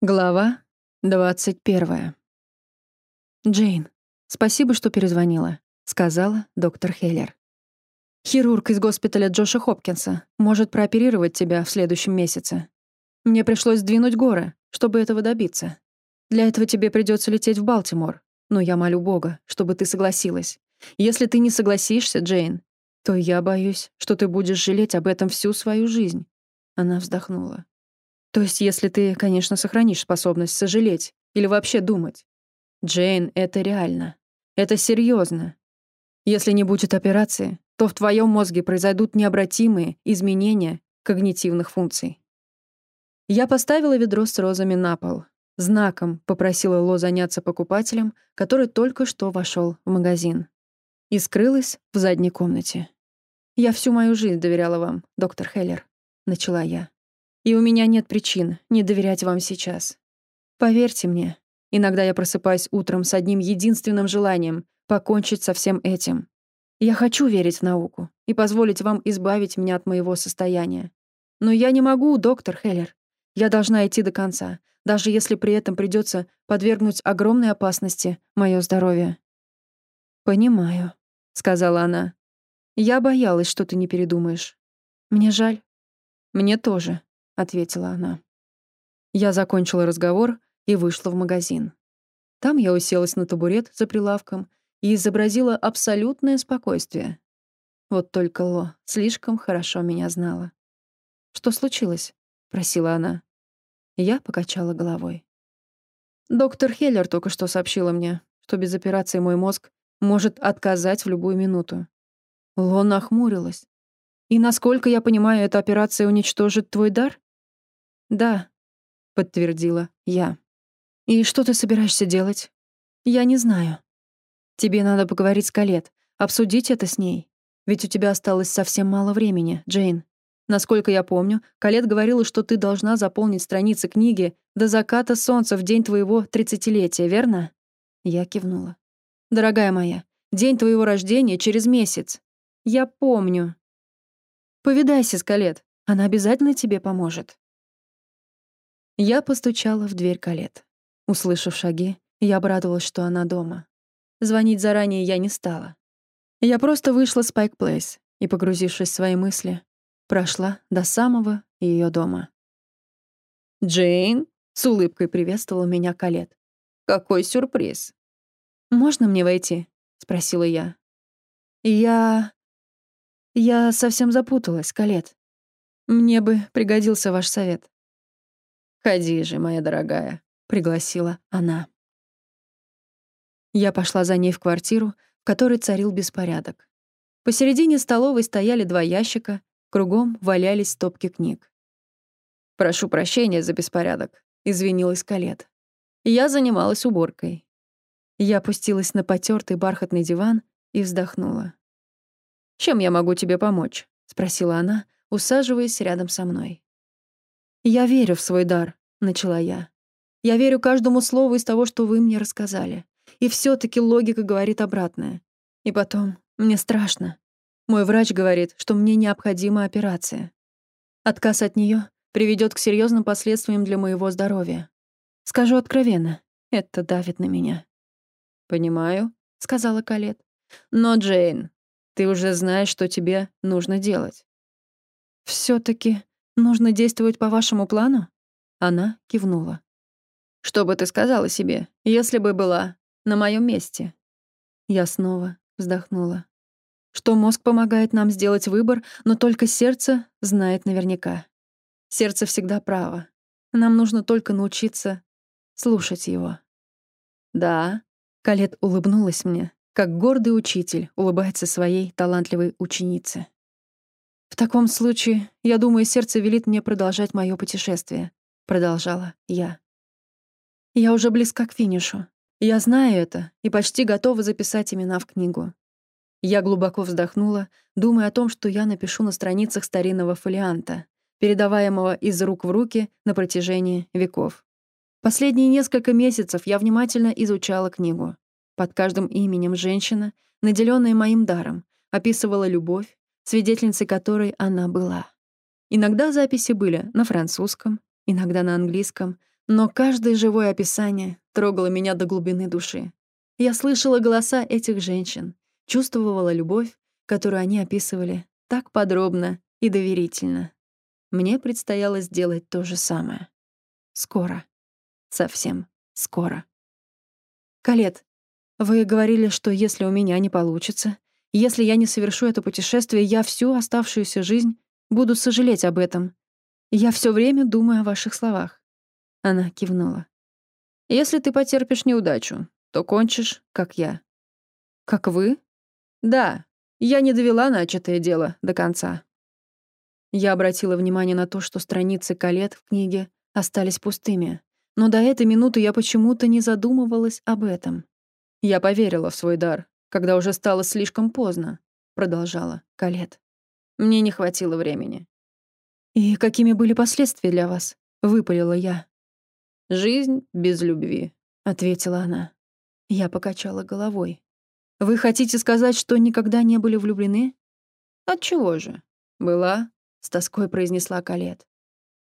Глава 21. «Джейн, спасибо, что перезвонила», — сказала доктор Хеллер. «Хирург из госпиталя Джоша Хопкинса может прооперировать тебя в следующем месяце. Мне пришлось сдвинуть горы, чтобы этого добиться. Для этого тебе придется лететь в Балтимор, но я молю Бога, чтобы ты согласилась. Если ты не согласишься, Джейн, то я боюсь, что ты будешь жалеть об этом всю свою жизнь». Она вздохнула. То есть, если ты, конечно, сохранишь способность сожалеть или вообще думать. Джейн, это реально. Это серьезно. Если не будет операции, то в твоем мозге произойдут необратимые изменения когнитивных функций. Я поставила ведро с розами на пол. Знаком попросила Ло заняться покупателем, который только что вошел в магазин. И скрылась в задней комнате. «Я всю мою жизнь доверяла вам, доктор Хеллер», — начала я. И у меня нет причин не доверять вам сейчас. Поверьте мне, иногда я просыпаюсь утром с одним единственным желанием — покончить со всем этим. Я хочу верить в науку и позволить вам избавить меня от моего состояния. Но я не могу, доктор Хеллер. Я должна идти до конца, даже если при этом придется подвергнуть огромной опасности мое здоровье. «Понимаю», — сказала она. «Я боялась, что ты не передумаешь. Мне жаль». «Мне тоже», ответила она. Я закончила разговор и вышла в магазин. Там я уселась на табурет за прилавком и изобразила абсолютное спокойствие. Вот только Ло слишком хорошо меня знала. «Что случилось?» — просила она. Я покачала головой. Доктор Хеллер только что сообщила мне, что без операции мой мозг может отказать в любую минуту. Ло нахмурилась. «И насколько я понимаю, эта операция уничтожит твой дар?» «Да», — подтвердила я. «И что ты собираешься делать?» «Я не знаю. Тебе надо поговорить с Калет, обсудить это с ней. Ведь у тебя осталось совсем мало времени, Джейн. Насколько я помню, Калет говорила, что ты должна заполнить страницы книги до заката солнца в день твоего тридцатилетия, верно?» Я кивнула. «Дорогая моя, день твоего рождения через месяц. Я помню. Повидайся с Калет, она обязательно тебе поможет». Я постучала в дверь Калет. Услышав шаги, я обрадовалась, что она дома. Звонить заранее я не стала. Я просто вышла с Пайк Плейс и, погрузившись в свои мысли, прошла до самого ее дома. «Джейн?» — с улыбкой приветствовала меня Калет. «Какой сюрприз!» «Можно мне войти?» — спросила я. «Я... я совсем запуталась, Калет. Мне бы пригодился ваш совет». «Ходи же, моя дорогая», — пригласила она. Я пошла за ней в квартиру, в которой царил беспорядок. Посередине столовой стояли два ящика, кругом валялись стопки книг. «Прошу прощения за беспорядок», — извинилась Калет. Я занималась уборкой. Я опустилась на потертый бархатный диван и вздохнула. «Чем я могу тебе помочь?» — спросила она, усаживаясь рядом со мной. «Я верю в свой дар», — начала я. «Я верю каждому слову из того, что вы мне рассказали. И все таки логика говорит обратное. И потом, мне страшно. Мой врач говорит, что мне необходима операция. Отказ от нее приведет к серьезным последствиям для моего здоровья. Скажу откровенно, это давит на меня». «Понимаю», — сказала Калет. «Но, Джейн, ты уже знаешь, что тебе нужно делать». все таки «Нужно действовать по вашему плану?» Она кивнула. «Что бы ты сказала себе, если бы была на моем месте?» Я снова вздохнула. Что мозг помогает нам сделать выбор, но только сердце знает наверняка. Сердце всегда право. Нам нужно только научиться слушать его. «Да», — Калет улыбнулась мне, как гордый учитель улыбается своей талантливой ученице. «В таком случае, я думаю, сердце велит мне продолжать мое путешествие», — продолжала я. «Я уже близка к финишу. Я знаю это и почти готова записать имена в книгу». Я глубоко вздохнула, думая о том, что я напишу на страницах старинного фолианта, передаваемого из рук в руки на протяжении веков. Последние несколько месяцев я внимательно изучала книгу. Под каждым именем женщина, наделенная моим даром, описывала любовь, свидетельницей которой она была. Иногда записи были на французском, иногда на английском, Но каждое живое описание трогало меня до глубины души. Я слышала голоса этих женщин, чувствовала любовь, которую они описывали так подробно и доверительно. Мне предстояло сделать то же самое. Скоро. Совсем скоро. Калет, вы говорили, что если у меня не получится, если я не совершу это путешествие, я всю оставшуюся жизнь буду сожалеть об этом. Я все время думаю о ваших словах. Она кивнула. Если ты потерпишь неудачу, то кончишь, как я. Как вы? Да, я не довела начатое дело до конца. Я обратила внимание на то, что страницы колет в книге остались пустыми. Но до этой минуты я почему-то не задумывалась об этом. Я поверила в свой дар, когда уже стало слишком поздно, продолжала Калет. Мне не хватило времени. И какими были последствия для вас? выпалила я. Жизнь без любви, ответила она. Я покачала головой. Вы хотите сказать, что никогда не были влюблены? Отчего же? Была, с тоской произнесла Калет.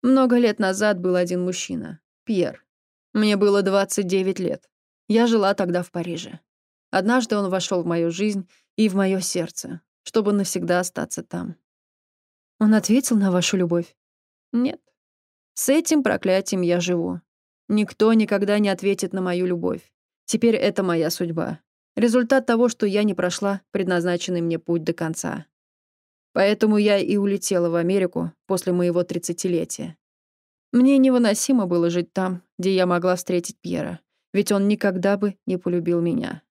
Много лет назад был один мужчина, Пьер. Мне было 29 лет. Я жила тогда в Париже. Однажды он вошел в мою жизнь и в мое сердце, чтобы навсегда остаться там. Он ответил на вашу любовь? Нет. С этим проклятием я живу. Никто никогда не ответит на мою любовь. Теперь это моя судьба. Результат того, что я не прошла предназначенный мне путь до конца. Поэтому я и улетела в Америку после моего тридцатилетия. Мне невыносимо было жить там, где я могла встретить Пьера, ведь он никогда бы не полюбил меня.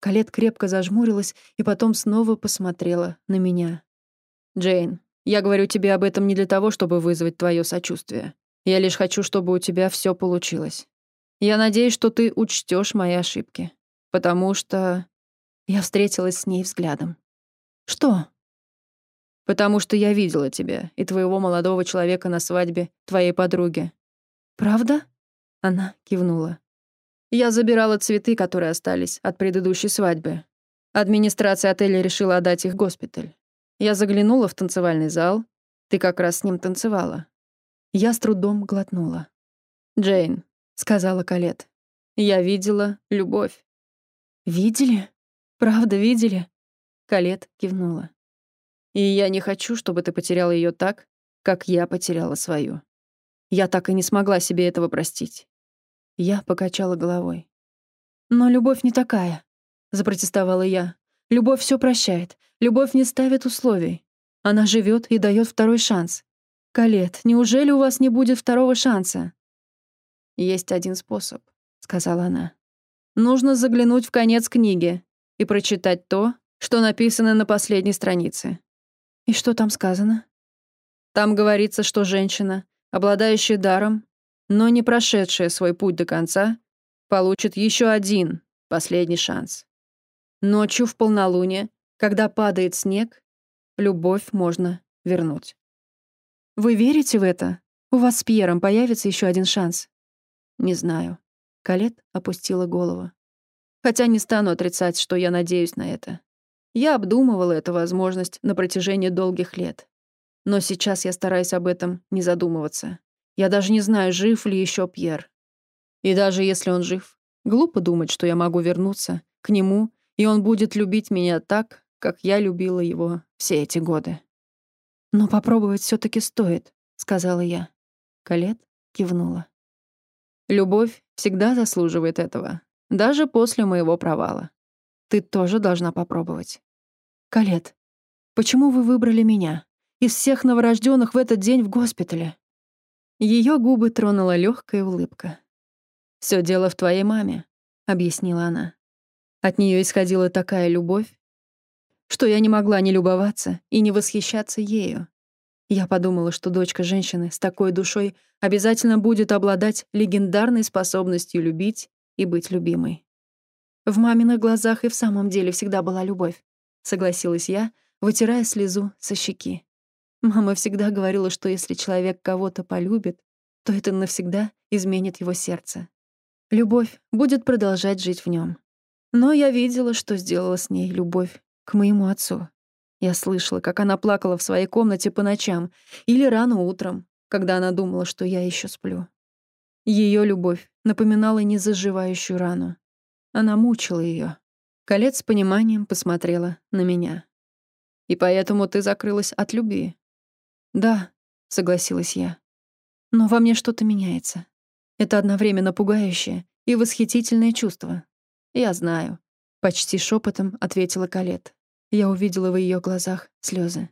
Калет крепко зажмурилась и потом снова посмотрела на меня. «Джейн, я говорю тебе об этом не для того, чтобы вызвать твое сочувствие. Я лишь хочу, чтобы у тебя все получилось. Я надеюсь, что ты учтешь мои ошибки. Потому что...» Я встретилась с ней взглядом. «Что?» потому что я видела тебя и твоего молодого человека на свадьбе твоей подруги». «Правда?» — она кивнула. «Я забирала цветы, которые остались от предыдущей свадьбы. Администрация отеля решила отдать их в госпиталь. Я заглянула в танцевальный зал. Ты как раз с ним танцевала. Я с трудом глотнула. «Джейн», — сказала Калет, — «я видела любовь». «Видели? Правда видели?» Калет кивнула. И я не хочу, чтобы ты потеряла ее так, как я потеряла свою. Я так и не смогла себе этого простить. Я покачала головой. Но любовь не такая, запротестовала я. Любовь все прощает. Любовь не ставит условий. Она живет и дает второй шанс. Калет, неужели у вас не будет второго шанса? Есть один способ, сказала она. Нужно заглянуть в конец книги и прочитать то, что написано на последней странице. И что там сказано? Там говорится, что женщина, обладающая даром, но не прошедшая свой путь до конца, получит еще один, последний шанс. Ночью в полнолуние, когда падает снег, любовь можно вернуть. Вы верите в это? У вас с Пьером появится еще один шанс? Не знаю. Калет опустила голову. Хотя не стану отрицать, что я надеюсь на это. Я обдумывала эту возможность на протяжении долгих лет. Но сейчас я стараюсь об этом не задумываться. Я даже не знаю, жив ли еще Пьер. И даже если он жив, глупо думать, что я могу вернуться к нему, и он будет любить меня так, как я любила его все эти годы. «Но попробовать все таки стоит», — сказала я. Калет кивнула. «Любовь всегда заслуживает этого, даже после моего провала. Ты тоже должна попробовать. Калет, почему вы выбрали меня? Из всех новорожденных в этот день в госпитале?» Ее губы тронула легкая улыбка. Все дело в твоей маме», — объяснила она. От нее исходила такая любовь, что я не могла не любоваться и не восхищаться ею. Я подумала, что дочка женщины с такой душой обязательно будет обладать легендарной способностью любить и быть любимой. В маминых глазах и в самом деле всегда была любовь, согласилась я, вытирая слезу со щеки. Мама всегда говорила, что если человек кого-то полюбит, то это навсегда изменит его сердце. Любовь будет продолжать жить в нем. Но я видела, что сделала с ней любовь к моему отцу. Я слышала, как она плакала в своей комнате по ночам или рано утром, когда она думала, что я еще сплю. Ее любовь напоминала незаживающую рану. Она мучила ее. Колец с пониманием посмотрела на меня. «И поэтому ты закрылась от любви?» «Да», — согласилась я. «Но во мне что-то меняется. Это одновременно пугающее и восхитительное чувство. Я знаю», — почти шепотом ответила Калет. Я увидела в ее глазах слезы.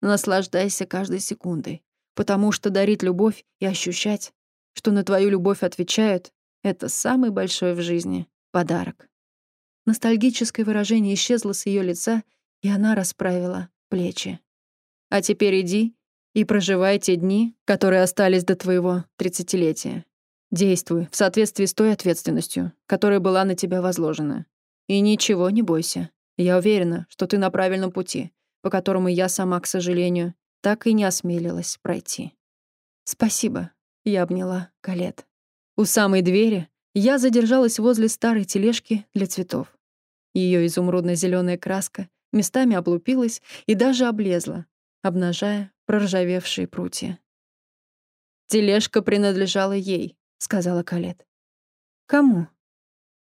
Наслаждайся каждой секундой, потому что дарить любовь и ощущать, что на твою любовь отвечают, это самый большой в жизни подарок. Ностальгическое выражение исчезло с ее лица, и она расправила плечи. А теперь иди и проживай те дни, которые остались до твоего тридцатилетия. Действуй в соответствии с той ответственностью, которая была на тебя возложена. И ничего не бойся. Я уверена, что ты на правильном пути, по которому я сама, к сожалению, так и не осмелилась пройти. «Спасибо», — я обняла Калет. У самой двери я задержалась возле старой тележки для цветов. Ее изумрудно зеленая краска местами облупилась и даже облезла, обнажая проржавевшие прутья. «Тележка принадлежала ей», — сказала Калет. «Кому?»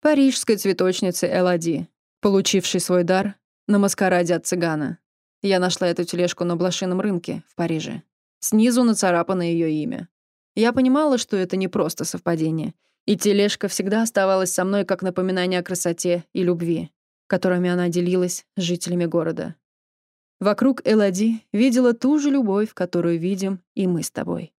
«Парижской цветочнице Элади получивший свой дар на маскараде от цыгана. Я нашла эту тележку на блошином рынке в Париже. Снизу нацарапано ее имя. Я понимала, что это не просто совпадение, и тележка всегда оставалась со мной как напоминание о красоте и любви, которыми она делилась с жителями города. Вокруг Элади видела ту же любовь, которую видим и мы с тобой.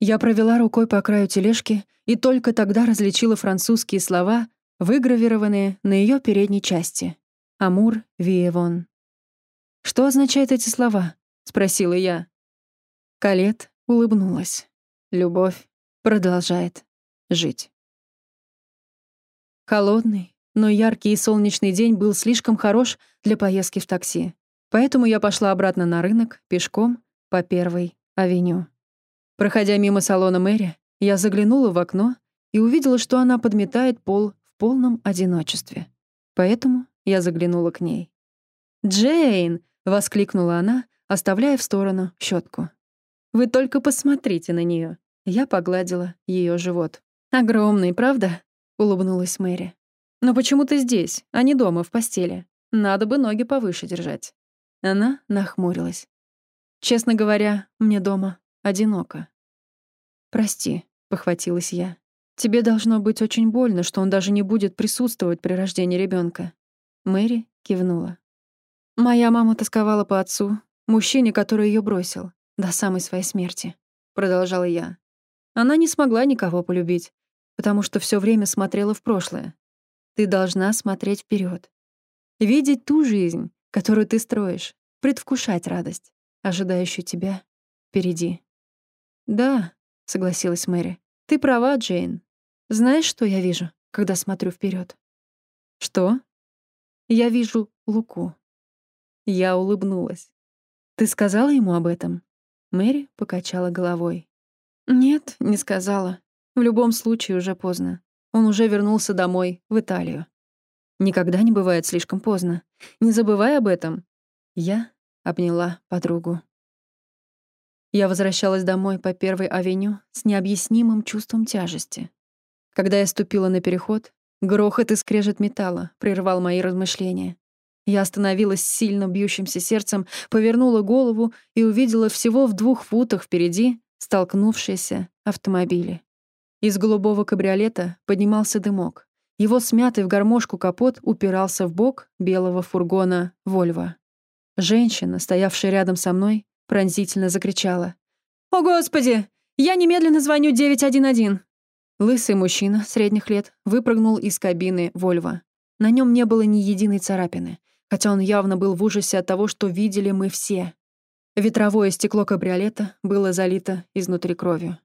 Я провела рукой по краю тележки и только тогда различила французские слова, выгравированные на ее передней части. «Амур Виевон». «Что означают эти слова?» — спросила я. Калет улыбнулась. Любовь продолжает жить. Холодный, но яркий и солнечный день был слишком хорош для поездки в такси. Поэтому я пошла обратно на рынок, пешком, по первой авеню. Проходя мимо салона Мэри, я заглянула в окно и увидела, что она подметает пол полном одиночестве. Поэтому я заглянула к ней. «Джейн!» — воскликнула она, оставляя в сторону щетку. «Вы только посмотрите на нее. Я погладила ее живот. «Огромный, правда?» — улыбнулась Мэри. «Но почему ты здесь, а не дома, в постели? Надо бы ноги повыше держать». Она нахмурилась. «Честно говоря, мне дома одиноко». «Прости», — похватилась я. Тебе должно быть очень больно, что он даже не будет присутствовать при рождении ребенка. Мэри кивнула. Моя мама тосковала по отцу, мужчине, который ее бросил, до самой своей смерти, продолжала я. Она не смогла никого полюбить, потому что все время смотрела в прошлое. Ты должна смотреть вперед, видеть ту жизнь, которую ты строишь, предвкушать радость, ожидающую тебя впереди. Да, согласилась Мэри. Ты права, Джейн. Знаешь, что я вижу, когда смотрю вперед? Что? Я вижу Луку. Я улыбнулась. Ты сказала ему об этом? Мэри покачала головой. Нет, не сказала. В любом случае уже поздно. Он уже вернулся домой, в Италию. Никогда не бывает слишком поздно. Не забывай об этом. Я обняла подругу. Я возвращалась домой по первой авеню с необъяснимым чувством тяжести. Когда я ступила на переход, грохот и скрежет металла прервал мои размышления. Я остановилась с сильно бьющимся сердцем, повернула голову и увидела всего в двух футах впереди столкнувшиеся автомобили. Из голубого кабриолета поднимался дымок. Его смятый в гармошку капот упирался в бок белого фургона «Вольво». Женщина, стоявшая рядом со мной, пронзительно закричала. «О, Господи! Я немедленно звоню 911!» Лысый мужчина средних лет выпрыгнул из кабины Вольво. На нем не было ни единой царапины, хотя он явно был в ужасе от того, что видели мы все. Ветровое стекло кабриолета было залито изнутри кровью.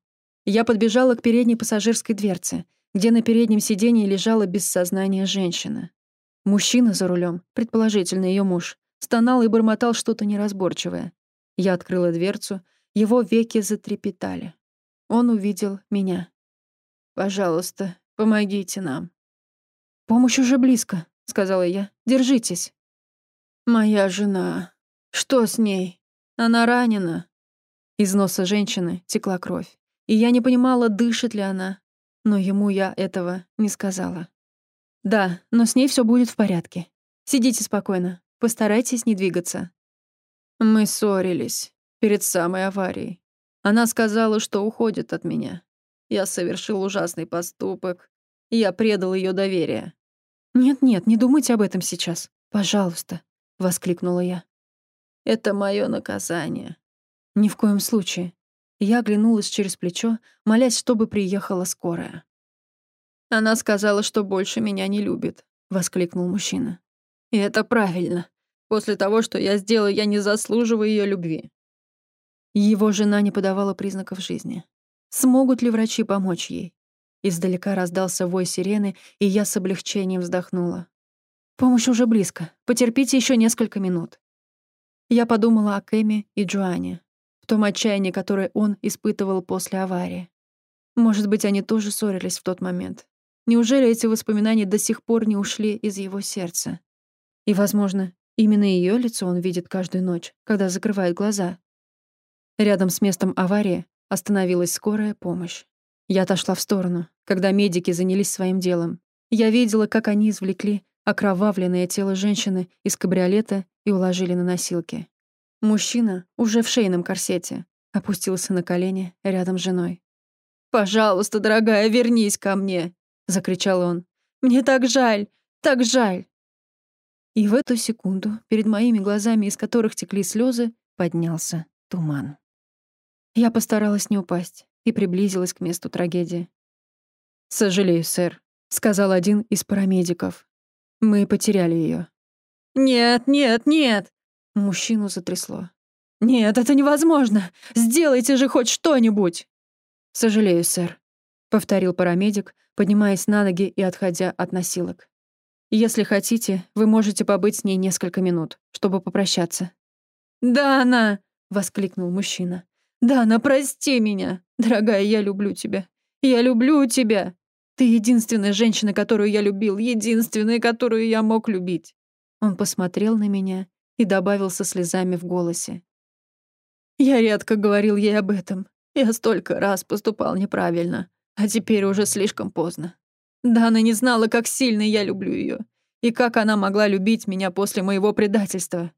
Я подбежала к передней пассажирской дверце, где на переднем сиденье лежала без сознания женщина. Мужчина за рулем, предположительно ее муж, стонал и бормотал что-то неразборчивое. Я открыла дверцу, его веки затрепетали. Он увидел меня. Пожалуйста, помогите нам». «Помощь уже близко», — сказала я. «Держитесь». «Моя жена. Что с ней? Она ранена». Из носа женщины текла кровь. и я не понимала, дышит ли она, но ему я этого не сказала. Да, но с ней все будет в порядке. Сидите спокойно, постарайтесь не двигаться. Мы ссорились перед самой аварией. Она сказала, что уходит от меня. Я совершил ужасный поступок. Я предал ее доверие. «Нет-нет, не думайте об этом сейчас. Пожалуйста», — воскликнула я. «Это мое наказание». «Ни в коем случае». Я оглянулась через плечо, молясь, чтобы приехала скорая. «Она сказала, что больше меня не любит», — воскликнул мужчина. «И это правильно. После того, что я сделал, я не заслуживаю ее любви». Его жена не подавала признаков жизни. Смогут ли врачи помочь ей? Издалека раздался вой сирены, и я с облегчением вздохнула. Помощь уже близко. Потерпите еще несколько минут. Я подумала о Кэме и Джоанне, в том отчаянии, которое он испытывал после аварии. Может быть, они тоже ссорились в тот момент. Неужели эти воспоминания до сих пор не ушли из его сердца? И, возможно, именно ее лицо он видит каждую ночь, когда закрывает глаза. Рядом с местом аварии остановилась скорая помощь. Я отошла в сторону, когда медики занялись своим делом. Я видела, как они извлекли окровавленное тело женщины из кабриолета и уложили на носилки. Мужчина, уже в шейном корсете, опустился на колени рядом с женой. «Пожалуйста, дорогая, вернись ко мне!» — закричал он. «Мне так жаль, так жаль!» И в эту секунду перед моими глазами, из которых текли слезы, поднялся туман. Я постаралась не упасть и приблизилась к месту трагедии. «Сожалею, сэр», — сказал один из парамедиков. «Мы потеряли ее. «Нет, нет, нет!» Мужчину затрясло. «Нет, это невозможно! Сделайте же хоть что-нибудь!» «Сожалею, сэр», — повторил парамедик, поднимаясь на ноги и отходя от носилок. «Если хотите, вы можете побыть с ней несколько минут, чтобы попрощаться». «Да, она!» — воскликнул мужчина. «Дана, прости меня! Дорогая, я люблю тебя! Я люблю тебя! Ты единственная женщина, которую я любил, единственная, которую я мог любить!» Он посмотрел на меня и добавил со слезами в голосе. «Я редко говорил ей об этом. Я столько раз поступал неправильно, а теперь уже слишком поздно. Дана не знала, как сильно я люблю ее, и как она могла любить меня после моего предательства».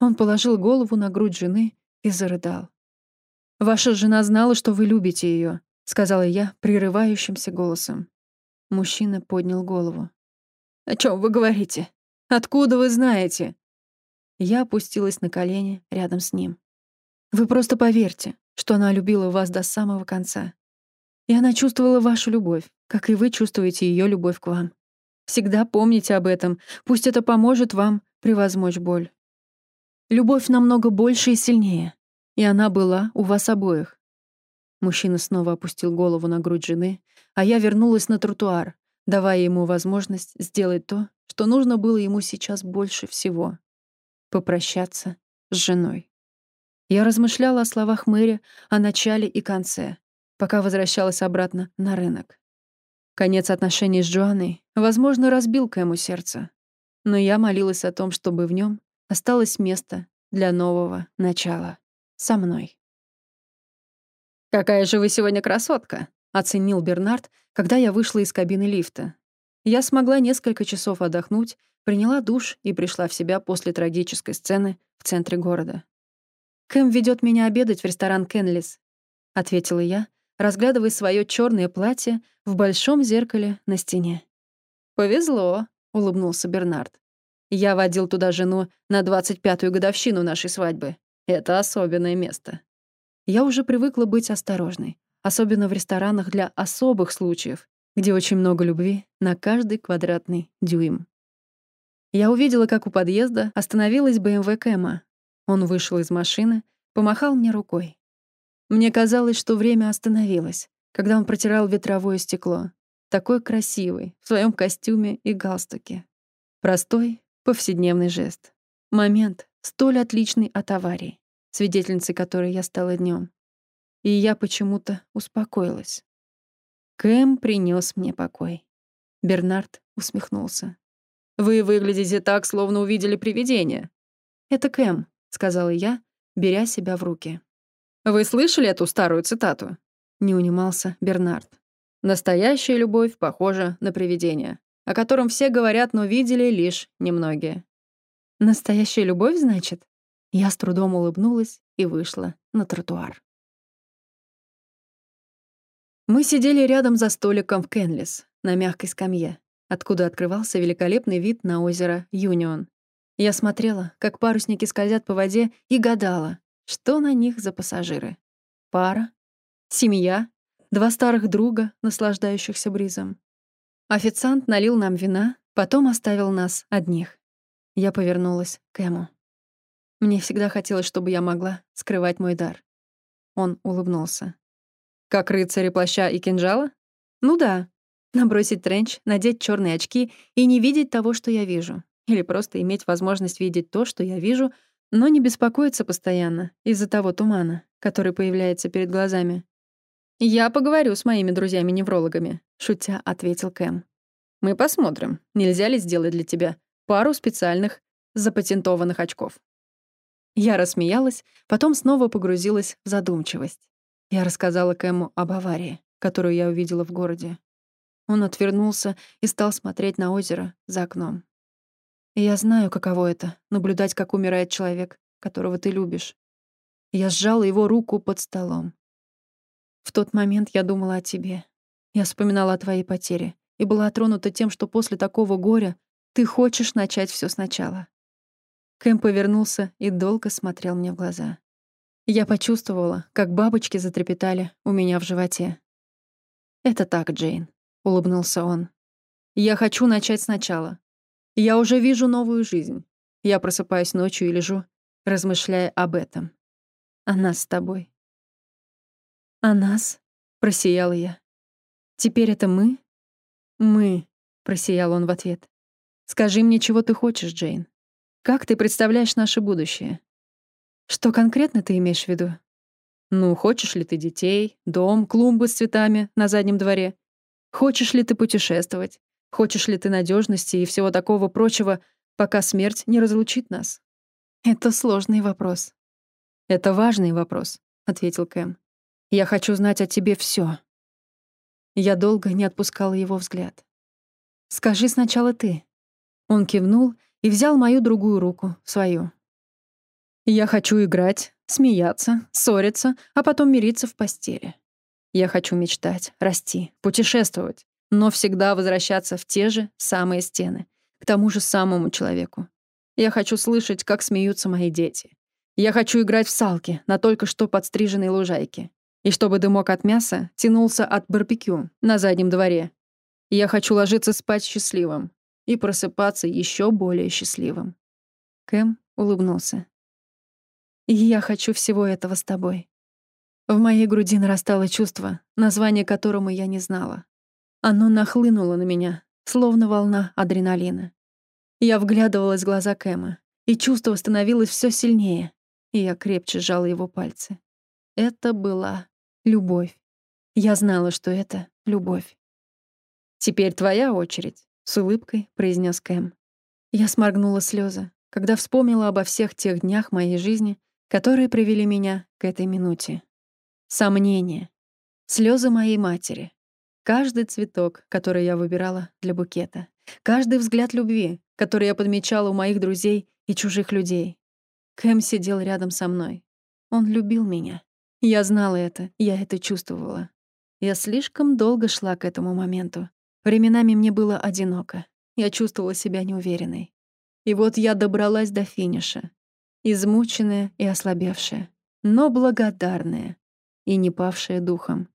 Он положил голову на грудь жены и зарыдал. «Ваша жена знала, что вы любите ее», — сказала я прерывающимся голосом. Мужчина поднял голову. «О чем вы говорите? Откуда вы знаете?» Я опустилась на колени рядом с ним. «Вы просто поверьте, что она любила вас до самого конца. И она чувствовала вашу любовь, как и вы чувствуете ее любовь к вам. Всегда помните об этом, пусть это поможет вам превозмочь боль. Любовь намного больше и сильнее. И она была у вас обоих. Мужчина снова опустил голову на грудь жены, а я вернулась на тротуар, давая ему возможность сделать то, что нужно было ему сейчас больше всего — попрощаться с женой. Я размышляла о словах Мэри, о начале и конце, пока возвращалась обратно на рынок. Конец отношений с Джоанной, возможно, разбил Кэму сердце, но я молилась о том, чтобы в нем осталось место для нового начала со мной. «Какая же вы сегодня красотка!» — оценил Бернард, когда я вышла из кабины лифта. Я смогла несколько часов отдохнуть, приняла душ и пришла в себя после трагической сцены в центре города. «Кэм ведет меня обедать в ресторан Кенлис», — ответила я, разглядывая свое черное платье в большом зеркале на стене. «Повезло», — улыбнулся Бернард. «Я водил туда жену на 25-ю годовщину нашей свадьбы. Это особенное место. Я уже привыкла быть осторожной, особенно в ресторанах для особых случаев, где очень много любви на каждый квадратный дюйм. Я увидела, как у подъезда остановилась БМВ Кэма. Он вышел из машины, помахал мне рукой. Мне казалось, что время остановилось, когда он протирал ветровое стекло. Такой красивый, в своем костюме и галстуке. Простой, повседневный жест. Момент, столь отличный от аварии, свидетельницей которой я стала днем. И я почему-то успокоилась. Кэм принес мне покой. Бернард усмехнулся. «Вы выглядите так, словно увидели привидение». «Это Кэм», — сказала я, беря себя в руки. «Вы слышали эту старую цитату? не унимался Бернард. Настоящая любовь похожа на привидение, о котором все говорят, но видели лишь немногие. Настоящая любовь, значит? Я с трудом улыбнулась и вышла на тротуар. Мы сидели рядом за столиком в Кенлис, на мягкой скамье, откуда открывался великолепный вид на озеро Юнион. Я смотрела, как парусники скользят по воде, и гадала, что на них за пассажиры. Пара? Семья? Два старых друга, наслаждающихся бризом? Официант налил нам вина, потом оставил нас одних. Я повернулась к Эму. Мне всегда хотелось, чтобы я могла скрывать мой дар. Он улыбнулся. «Как рыцари плаща и кинжала?» «Ну да. Набросить тренч, надеть черные очки и не видеть того, что я вижу. Или просто иметь возможность видеть то, что я вижу, но не беспокоиться постоянно из-за того тумана, который появляется перед глазами. «Я поговорю с моими друзьями-неврологами», — шутя ответил Кэм. «Мы посмотрим, нельзя ли сделать для тебя пару специальных запатентованных очков». Я рассмеялась, потом снова погрузилась в задумчивость. Я рассказала Кэму об аварии, которую я увидела в городе. Он отвернулся и стал смотреть на озеро за окном. я знаю, каково это — наблюдать, как умирает человек, которого ты любишь. Я сжала его руку под столом. В тот момент я думала о тебе. Я вспоминала о твоей потере и была тронута тем, что после такого горя ты хочешь начать все сначала. Кэм повернулся и долго смотрел мне в глаза. Я почувствовала, как бабочки затрепетали у меня в животе. «Это так, Джейн», — улыбнулся он. «Я хочу начать сначала. Я уже вижу новую жизнь. Я просыпаюсь ночью и лежу, размышляя об этом. О нас с тобой. «А нас?» — просияла я. «Теперь это мы?» «Мы», — просиял он в ответ. «Скажи мне, чего ты хочешь, Джейн. Как ты представляешь наше будущее? Что конкретно ты имеешь в виду? Ну, хочешь ли ты детей, дом, клумбы с цветами на заднем дворе? Хочешь ли ты путешествовать? Хочешь ли ты надежности и всего такого прочего, пока смерть не разлучит нас? Это сложный вопрос. Это важный вопрос, ответил Кэм. Я хочу знать о тебе все. Я долго не отпускала его взгляд. «Скажи сначала ты». Он кивнул и взял мою другую руку, свою. «Я хочу играть, смеяться, ссориться, а потом мириться в постели. Я хочу мечтать, расти, путешествовать, но всегда возвращаться в те же самые стены, к тому же самому человеку. Я хочу слышать, как смеются мои дети. Я хочу играть в салки на только что подстриженной лужайке и чтобы дымок от мяса тянулся от барбекю на заднем дворе. Я хочу ложиться спать счастливым и просыпаться еще более счастливым. Кэм улыбнулся. И я хочу всего этого с тобой. В моей груди нарастало чувство, название которому я не знала. Оно нахлынуло на меня, словно волна адреналина. Я вглядывалась в глаза Кэма, и чувство становилось все сильнее, и я крепче сжала его пальцы. Это была Любовь. Я знала, что это любовь. «Теперь твоя очередь», — с улыбкой произнес Кэм. Я сморгнула слезы, когда вспомнила обо всех тех днях моей жизни, которые привели меня к этой минуте. Сомнения. Слезы моей матери. Каждый цветок, который я выбирала для букета. Каждый взгляд любви, который я подмечала у моих друзей и чужих людей. Кэм сидел рядом со мной. Он любил меня. Я знала это, я это чувствовала. Я слишком долго шла к этому моменту. Временами мне было одиноко. Я чувствовала себя неуверенной. И вот я добралась до финиша. Измученная и ослабевшая, но благодарная и не павшая духом.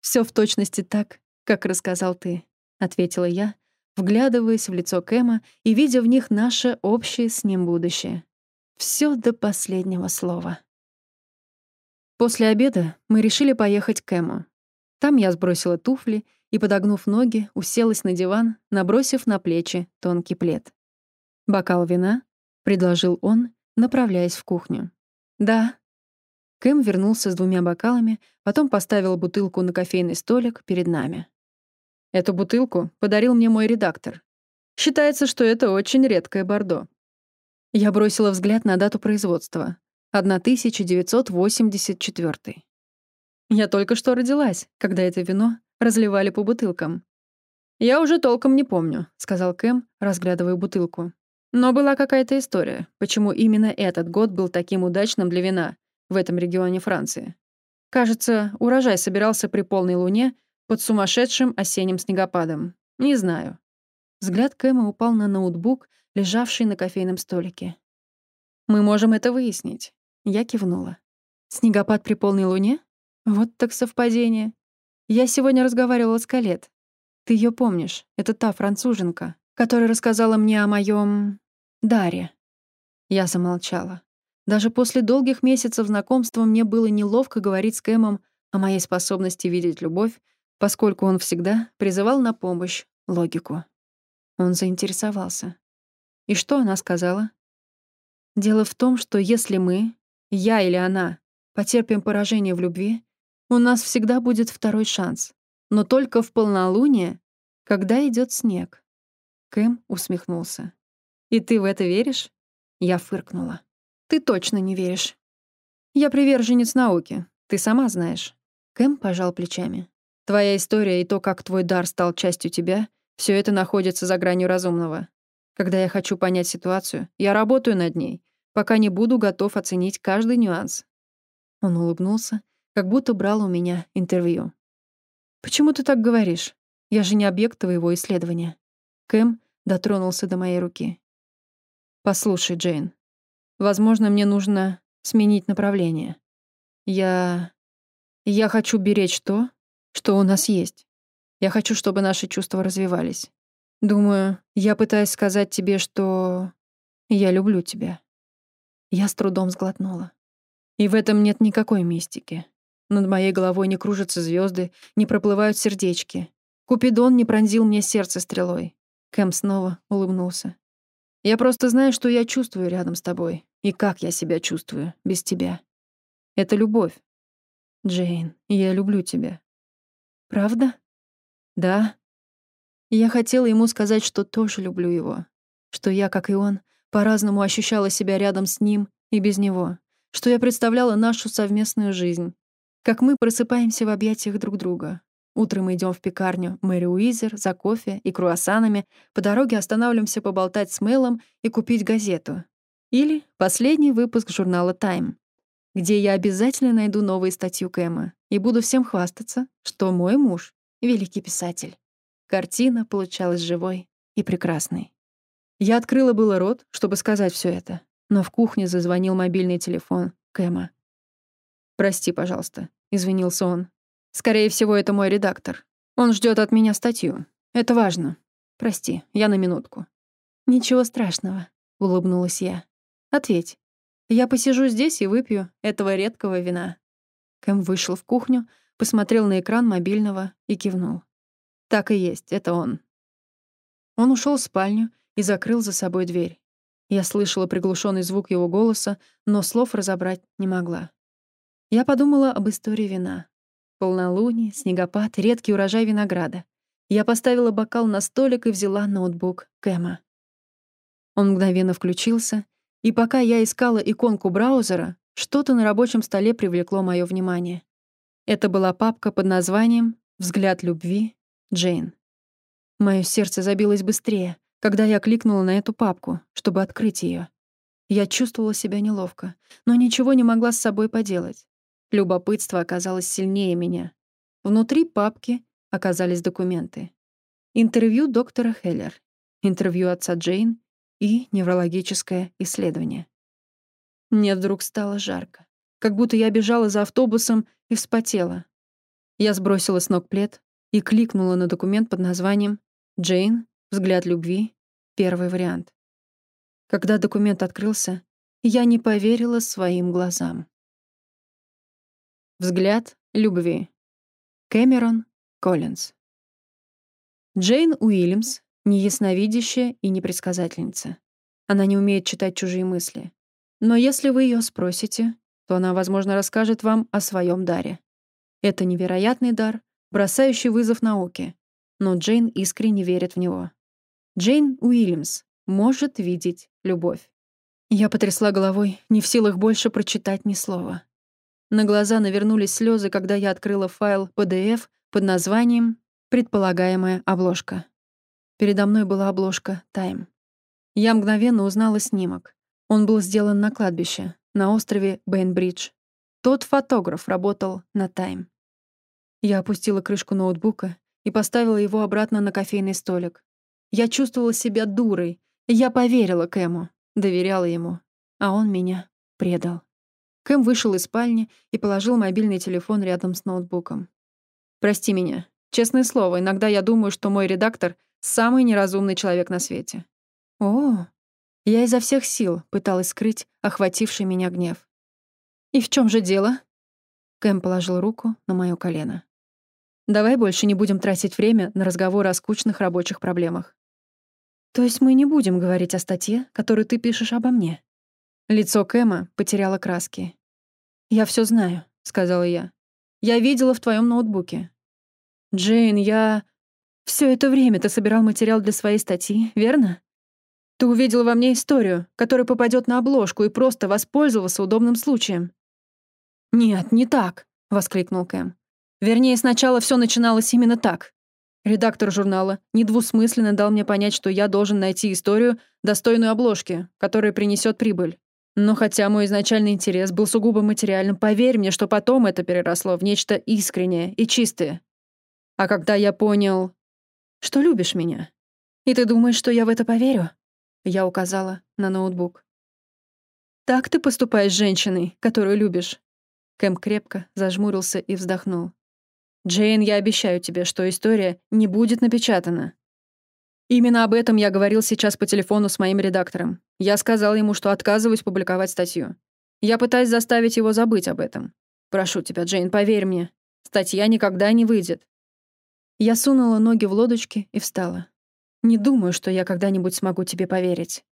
Все в точности так, как рассказал ты», — ответила я, вглядываясь в лицо Кэма и видя в них наше общее с ним будущее. Все до последнего слова. После обеда мы решили поехать к Эму. Там я сбросила туфли и, подогнув ноги, уселась на диван, набросив на плечи тонкий плед. «Бокал вина?» — предложил он, направляясь в кухню. «Да». Кэм вернулся с двумя бокалами, потом поставил бутылку на кофейный столик перед нами. Эту бутылку подарил мне мой редактор. Считается, что это очень редкое бордо. Я бросила взгляд на дату производства. 1984. Я только что родилась, когда это вино разливали по бутылкам. «Я уже толком не помню», — сказал Кэм, разглядывая бутылку. «Но была какая-то история, почему именно этот год был таким удачным для вина в этом регионе Франции. Кажется, урожай собирался при полной луне под сумасшедшим осенним снегопадом. Не знаю». Взгляд Кэма упал на ноутбук, лежавший на кофейном столике. «Мы можем это выяснить». Я кивнула. «Снегопад при полной луне? Вот так совпадение. Я сегодня разговаривала с Калет. Ты ее помнишь? Это та француженка, которая рассказала мне о моем даре. Я замолчала. Даже после долгих месяцев знакомства мне было неловко говорить с Кэмом о моей способности видеть любовь, поскольку он всегда призывал на помощь логику. Он заинтересовался. И что она сказала? Дело в том, что если мы, я или она, потерпим поражение в любви, у нас всегда будет второй шанс. Но только в полнолуние, когда идет снег. Кэм усмехнулся. «И ты в это веришь?» Я фыркнула. «Ты точно не веришь. Я приверженец науки, ты сама знаешь». Кэм пожал плечами. «Твоя история и то, как твой дар стал частью тебя, все это находится за гранью разумного. Когда я хочу понять ситуацию, я работаю над ней, пока не буду готов оценить каждый нюанс». Он улыбнулся как будто брал у меня интервью. «Почему ты так говоришь? Я же не объект твоего исследования». Кэм дотронулся до моей руки. «Послушай, Джейн, возможно, мне нужно сменить направление. Я... я хочу беречь то, что у нас есть. Я хочу, чтобы наши чувства развивались. Думаю, я пытаюсь сказать тебе, что я люблю тебя». Я с трудом сглотнула. И в этом нет никакой мистики. Над моей головой не кружатся звезды, не проплывают сердечки. Купидон не пронзил мне сердце стрелой. Кэм снова улыбнулся. Я просто знаю, что я чувствую рядом с тобой. И как я себя чувствую без тебя. Это любовь. Джейн, я люблю тебя. Правда? Да. Я хотела ему сказать, что тоже люблю его. Что я, как и он, по-разному ощущала себя рядом с ним и без него. Что я представляла нашу совместную жизнь как мы просыпаемся в объятиях друг друга. Утром идем в пекарню Мэри Уизер за кофе и круассанами, по дороге останавливаемся поболтать с Мэлом и купить газету. Или последний выпуск журнала «Тайм», где я обязательно найду новую статью Кэма и буду всем хвастаться, что мой муж — великий писатель. Картина получалась живой и прекрасной. Я открыла было рот, чтобы сказать все это, но в кухне зазвонил мобильный телефон Кэма. «Прости, пожалуйста», — извинился он. «Скорее всего, это мой редактор. Он ждет от меня статью. Это важно. Прости, я на минутку». «Ничего страшного», — улыбнулась я. «Ответь. Я посижу здесь и выпью этого редкого вина». Кэм вышел в кухню, посмотрел на экран мобильного и кивнул. «Так и есть, это он». Он ушел в спальню и закрыл за собой дверь. Я слышала приглушенный звук его голоса, но слов разобрать не могла. Я подумала об истории вина. Полнолуние, снегопад, редкий урожай винограда. Я поставила бокал на столик и взяла ноутбук Кэма. Он мгновенно включился, и пока я искала иконку браузера, что-то на рабочем столе привлекло мое внимание. Это была папка под названием «Взгляд любви. Джейн». Моё сердце забилось быстрее, когда я кликнула на эту папку, чтобы открыть ее. Я чувствовала себя неловко, но ничего не могла с собой поделать. Любопытство оказалось сильнее меня. Внутри папки оказались документы. Интервью доктора Хеллер, интервью отца Джейн и неврологическое исследование. Мне вдруг стало жарко, как будто я бежала за автобусом и вспотела. Я сбросила с ног плед и кликнула на документ под названием «Джейн. Взгляд любви. Первый вариант». Когда документ открылся, я не поверила своим глазам. Взгляд любви. Кэмерон Коллинз. Джейн Уильямс — неясновидящая и непредсказательница. Она не умеет читать чужие мысли. Но если вы ее спросите, то она, возможно, расскажет вам о своем даре. Это невероятный дар, бросающий вызов науке, но Джейн искренне верит в него. Джейн Уильямс может видеть любовь. Я потрясла головой, не в силах больше прочитать ни слова. На глаза навернулись слезы, когда я открыла файл PDF под названием «Предполагаемая обложка». Передо мной была обложка «Тайм». Я мгновенно узнала снимок. Он был сделан на кладбище, на острове Бейнбридж. Тот фотограф работал на «Тайм». Я опустила крышку ноутбука и поставила его обратно на кофейный столик. Я чувствовала себя дурой. Я поверила Кэму, доверяла ему, а он меня предал. Кэм вышел из спальни и положил мобильный телефон рядом с ноутбуком. «Прости меня. Честное слово, иногда я думаю, что мой редактор — самый неразумный человек на свете». «О!» Я изо всех сил пыталась скрыть охвативший меня гнев. «И в чем же дело?» Кэм положил руку на моё колено. «Давай больше не будем тратить время на разговоры о скучных рабочих проблемах. То есть мы не будем говорить о статье, которую ты пишешь обо мне?» Лицо Кэма потеряло краски. «Я все знаю», — сказала я. «Я видела в твоем ноутбуке». «Джейн, я...» Все это время ты собирал материал для своей статьи, верно? Ты увидел во мне историю, которая попадет на обложку и просто воспользовался удобным случаем». «Нет, не так», — воскликнул Кэм. «Вернее, сначала все начиналось именно так. Редактор журнала недвусмысленно дал мне понять, что я должен найти историю, достойную обложки, которая принесет прибыль. Но хотя мой изначальный интерес был сугубо материальным, поверь мне, что потом это переросло в нечто искреннее и чистое. А когда я понял, что любишь меня, и ты думаешь, что я в это поверю? Я указала на ноутбук. Так ты поступаешь с женщиной, которую любишь. Кэм крепко зажмурился и вздохнул. «Джейн, я обещаю тебе, что история не будет напечатана. Именно об этом я говорил сейчас по телефону с моим редактором. Я сказал ему, что отказываюсь публиковать статью. Я пытаюсь заставить его забыть об этом. Прошу тебя, Джейн, поверь мне. Статья никогда не выйдет. Я сунула ноги в лодочки и встала. Не думаю, что я когда-нибудь смогу тебе поверить.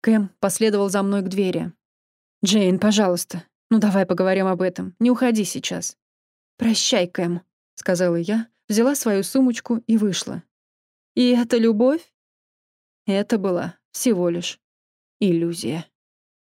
Кэм последовал за мной к двери. «Джейн, пожалуйста, ну давай поговорим об этом. Не уходи сейчас». «Прощай, Кэм», — сказала я, взяла свою сумочку и вышла. И это любовь? Это была всего лишь иллюзия.